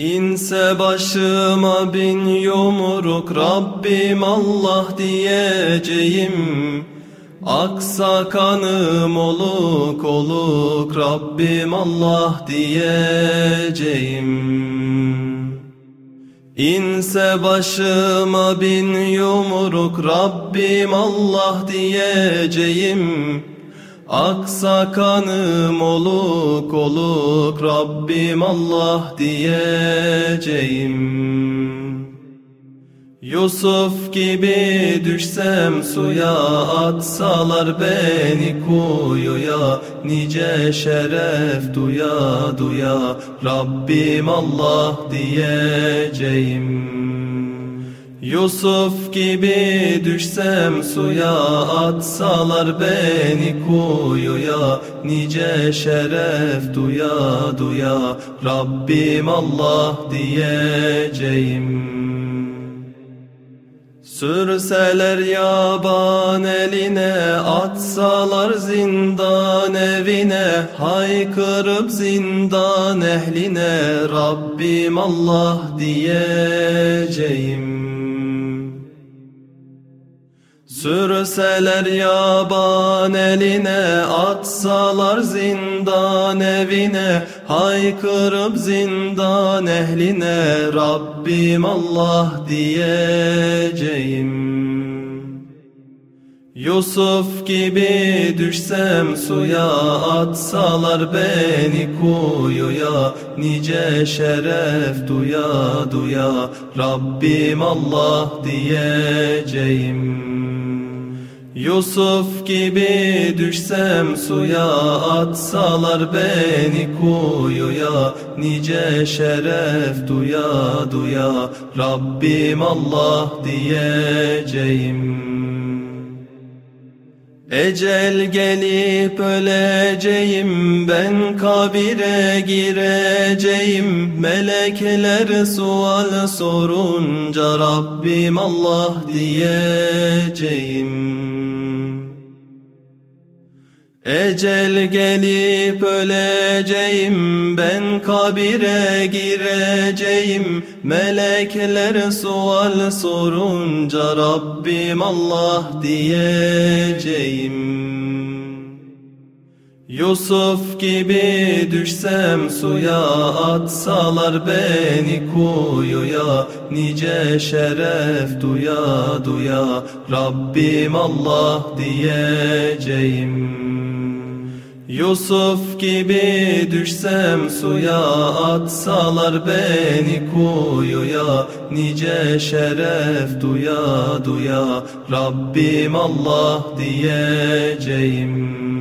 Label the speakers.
Speaker 1: İnse başıma bin yumruk Rabbim Allah diyeceğim. Aksa kanım oluk oluk Rabbim Allah diyeceğim. İnse başıma bin yumruk Rabbim Allah diyeceğim Aksa kanım oluk oluk Rabbim Allah diyeceğim. Yusuf gibi düşsem suya atsalar beni kuyuya Nice şeref duya duya Rabbim Allah diyeceğim Yusuf gibi düşsem suya atsalar beni kuyuya Nice şeref duya duya Rabbim Allah diyeceğim. Sürseler yaban eline atsalar zindan evine Haykırıp zindan ehline Rabbim Allah diyeceğim Sürseler yaban eline atsalar zindan evine Haykırıp zindan ehline Rabbim Allah diyeceğim. Yusuf gibi düşsem suya atsalar beni kuyuya Nice şeref duya duya Rabbim Allah diyeceğim Yusuf gibi düşsem suya atsalar beni kuyuya. Nice şeref duya duya Rabbim Allah diyeceğim. Ecel gelip öleceğim ben kabire gireceğim. Melekler sual sorunca Rabbim Allah diyeceğim Ecel gelip öleceğim ben kabire gireceğim. Melekler sual sorunca Rabbim Allah diyeceğim Yusuf gibi düşsem suya atsalar beni kuyuya Nice şeref duya duya Rabbim Allah diyeceğim. Yusuf gibi düşsem suya atsalar beni kuyuya Nice şeref duya duya Rabbim Allah diyeceğim